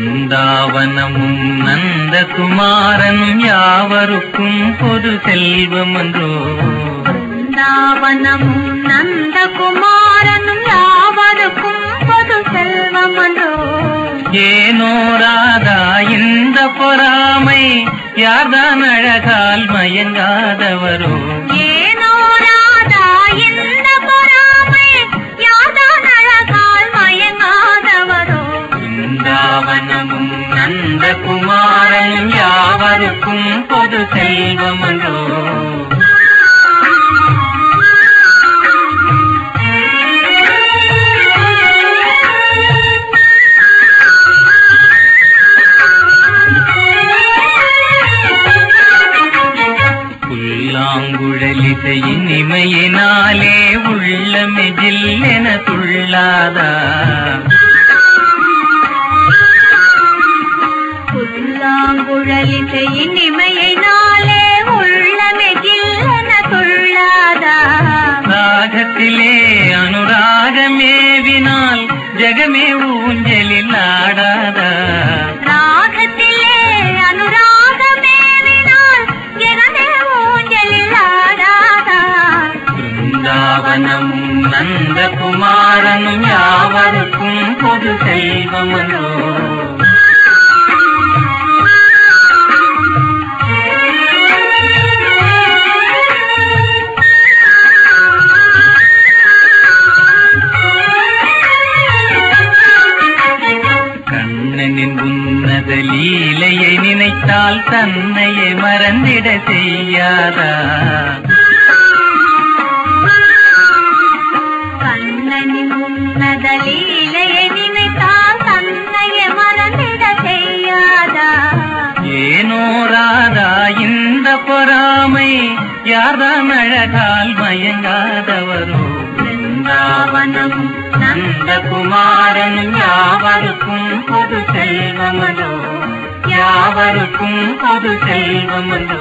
பிருந்தாவனமும் நந்தகுமாரனும் யாவருக்கும் பொது செல்வமன்றோ பிருந்தாவனமும் நந்தகுமாரனும் பொது செல்வமன்றோ? ஏனோ ராதா இந்த பொறாமை யார்தான் அழகால் மயங்காதவரோ? ஏனோ ராதா இந்த பொறாமை யார்தான் அழகால் மயங்காதவரோ? பிருந்தாவனமும் நந்தகுமாரனும் யாவருக்கும் பொது செல்வமன்றோ? புல்லாங்குழலிசையின் இமையினாலே உள்ளமே ஜில்லென துள்ளாதா? புல்லாங்குழலிசையின் இமையினாலே உள்ளமே ஜில்லென துள்ளாதா? ராகத்திலே அனுராகமேவினால் ஜெகமே ஊஞ்சலில் ஆடாதா? பிருந்தாவனமும் நந்தகுமாரனும் யாவருக்கும் பொது செல்வமனோ கண்ணனின் உன்னத லீலையை நினைத்தால் தன்னையே மறந்திட செய்யாதா பொறாமை யார்தான் அழகால் மயங்காதவரோ? பிருந்தாவனம் நந்தகுமாரனும் யாவருக்கும் பொது செல்வமனோ? யாவருக்கும் பொது செல்வமனோ?